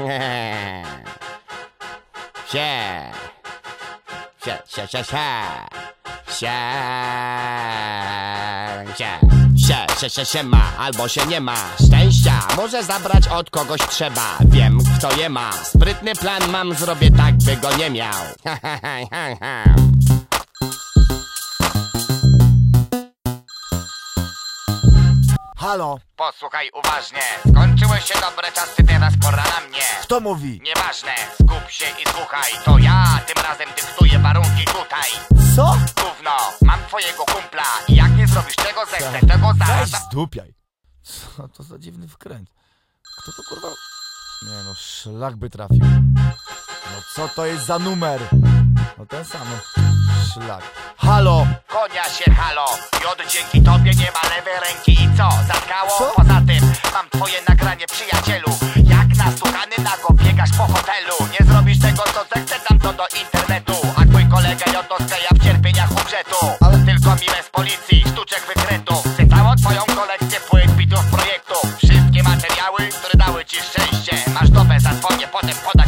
Sie. Sie, sie, sie, sie. Sie. Sie. Sie, sie, sie, sie ma, albo się nie ma Szczęścia może zabrać od kogoś trzeba Wiem kto je ma Sprytny plan mam, zrobię tak by go nie miał Halo, Posłuchaj uważnie Skończyły się dobre czasy, teraz pora na mnie kto mówi? Nieważne, skup się i słuchaj To ja tym razem dyktuję warunki tutaj Co? Gówno, mam twojego kumpla I jak nie zrobisz czego zechcę, tego Weź zaraz zdupiaj. Co to za dziwny wkręt? Kto to kurwa... Nie no, szlak by trafił. No co to jest za numer? No ten sam. Szlak. Halo! Konia się halo. Jod dzięki tobie nie ma lewej ręki. I co, zatkało? Co? Poza tym mam twoje nagranie przyjacielu. Jak nastukany nago biegasz po hotelu. Nie zrobisz tego co zechcę dam to do internetu. A twój kolega Joto skleja w cierpieniach umrze tu Ale- Tylko mi bez policji, sztuczek wykrętów Czytało twoją kolekcję płyt, bitów, projektów Wszystkie materiały, które dały ci szczęście. Masz dobę, zadzwonię, potem podać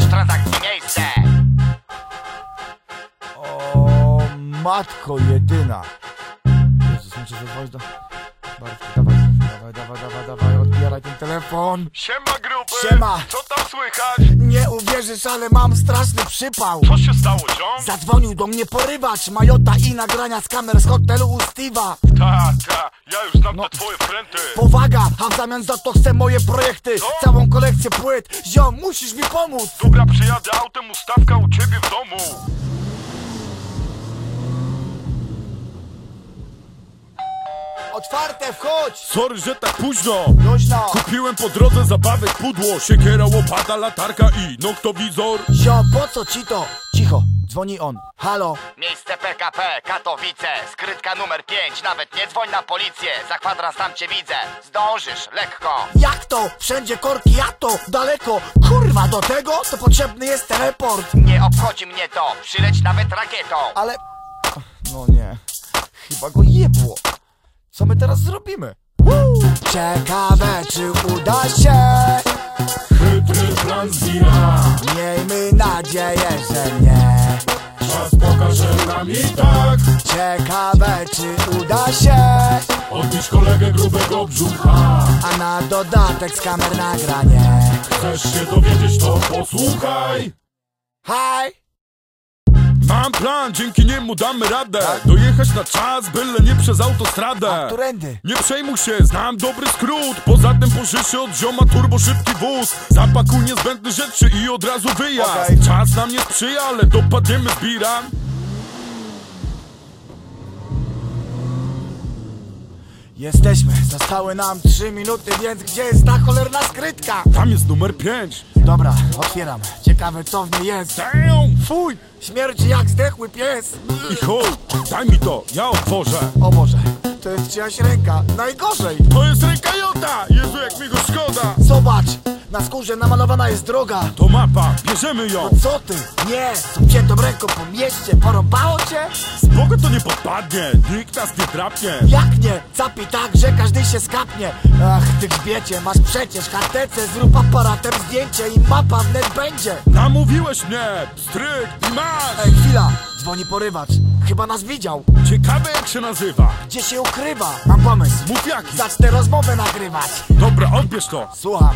matko jedyna. Jezus, muszę zadzwonić do... Bartki, dawaj, dawaj, dawaj, dawaj, dawaj, odbieraj ten telefon. Siema grupy! Siema. Co tam słychać? Nie uwierzysz, ale mam straszny przypał. Co się stało, ziom? Zadzwonił do mnie porywacz, Majota i nagrania z kamer z hotelu u Steve'a. Ta, ta, ja już znam No. te twoje fręty. Powaga, a w zamian za to chcę moje projekty Co? Całą kolekcję płyt Ziom, musisz mi pomóc Dobra, przyjadę autem, ustawka u ciebie w domu. Otwarte, wchodź! Sorry, że tak późno. Luźno. Kupiłem po drodze zabawek pudło. Siekiera, łopata, latarka i noktowizor. Ziom, po co ci to? Cicho, dzwoni on. Halo, Miejsce PKP, Katowice, skrytka numer 5 Nawet nie dzwoń na policję, za kwadrans tam cię widzę. Zdążysz, lekko. Jak to? Wszędzie korki, ja to Daleko, kurwa do tego To potrzebny jest teleport. Nie obchodzi mnie to, przyleć nawet rakietą. Ale... No nie. Chyba go jebło Co my teraz zrobimy? Ciekawe, czy uda się. Chytry plan zbira Miejmy nadzieję, że nie. Czas pokaże nam i tak. Ciekawe, czy uda się. Odbić kolegę grubego brzucha. A na dodatek z kamer nagranie Chcesz się dowiedzieć, to posłuchaj. Hej! Mam plan, dzięki niemu damy radę. Dojechać na czas, byle nie przez autostradę. Którędy? Nie przejmuj się, znam dobry skrót. Poza tym pożyczy od zioma turbo szybki wóz. Zapakuj niezbędne rzeczy i od razu wyjazd. Okej. Czas nam nie sprzyja, ale dopadniemy zbira Jesteśmy, zostały nam 3 minuty, więc gdzie jest ta cholerna skrytka? Tam jest numer 5 Dobra, otwieram. Ciekawe co w niej jest. Damn! Fuj! Śmierci jak zdechły pies! I chodź, daj mi to, ja otworzę O Boże, to jest czyjaś ręka. Najgorzej! To jest ręka Jota! Jezu, jak mi go szkoda! Zobacz! Na skórze namalowana jest droga. To mapa, bierzemy ją! Co ty? Nie! Z obciętą ręką po mieście. Porąbało cię? Spoko to nie podpadnie, nikt nas nie drapnie Jak nie? Capi tak, że każdy się skapnie. Ach, ty grzbiecie, masz przecież kartece. Zrób aparatem zdjęcie i mapa wnet będzie. Namówiłeś mnie, stryk i masz! Ej, chwila! Dzwoni porywacz. Chyba nas widział. Ciekawe jak się nazywa Gdzie się ukrywa? Mam pomysł. Mów jaki Zacznę rozmowę nagrywać. Dobra, odbierz to Słucham.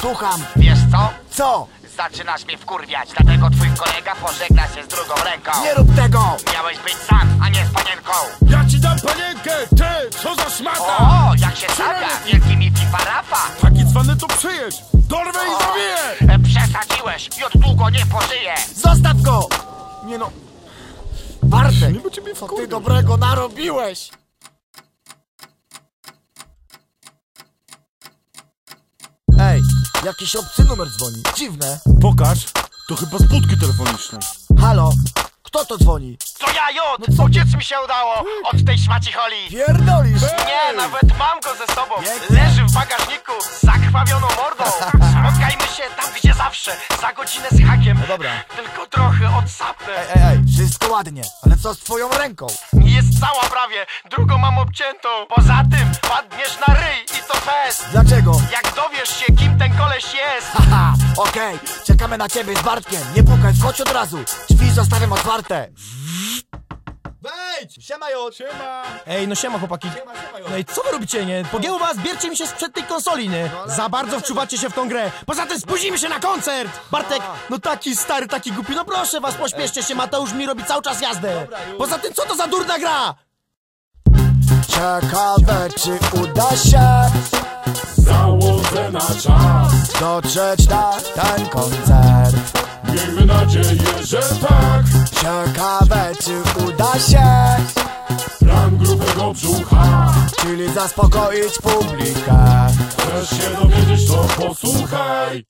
Słucham. Wiesz co? Co? Zaczynasz mnie wkurwiać, dlatego twój kolega pożegna się z drugą ręką Nie rób tego! Miałeś być sam, a nie z panienką Ja ci dam panienkę, ty, co za szmata! O, jak się stawia, wielki mi pipa rafa Taki cwany to przyjedź, dorwę i zabiję! e, Przesadziłeś, już długo nie pożyję Zostaw go! Nie no... Bartek, co ty dobrego narobiłeś? Ej, jakiś obcy numer dzwoni. Dziwne. Pokaż, to chyba z budki telefonicznej Halo? Kto to dzwoni? To ja, Jod, No co? uciec mi się udało od tej szmaci holi Pierdolisz! Nie, nawet mam go ze sobą Pięknie. Leży w bagażniku z zakrwawioną mordą Spotkajmy się tam, gdzie zawsze Za godzinę z hakiem No dobra. Tylko trochę odsapnę Ej, ej, ej, wszystko ładnie, ale co z twoją ręką? Jest cała prawie, drugą mam obciętą Poza tym padniesz na ryj i to fest Dlaczego? Jak dowiesz się, kim ten koleś jest Haha, Okej, czekamy na ciebie z Bartkiem Nie pukaj, wchodź od razu Drzwi zostawiam otwarte Wejdź! Siema Jot! Siema! Ej, no siema chłopaki. Siema, siema! No i co wy robicie, nie? Pogięło was, bierzcie mi się sprzed tej konsoli, nie? ale- Za bardzo wczuwacie się w tą grę. Poza tym spóźnimy się na koncert! Bartek, no taki stary, taki głupi, no proszę was, pośpieszcie się, Mateusz mi robi cały czas jazdę. Poza tym, co to za durna gra? Ciekawe czy uda się Założę na czas. dotrzeć na ten koncert. Miejmy nadzieję, że tak. Ciekawe czy uda się Plan grubego brzucha. Czyli zaspokoić publikę. Chcesz się dowiedzieć, to posłuchaj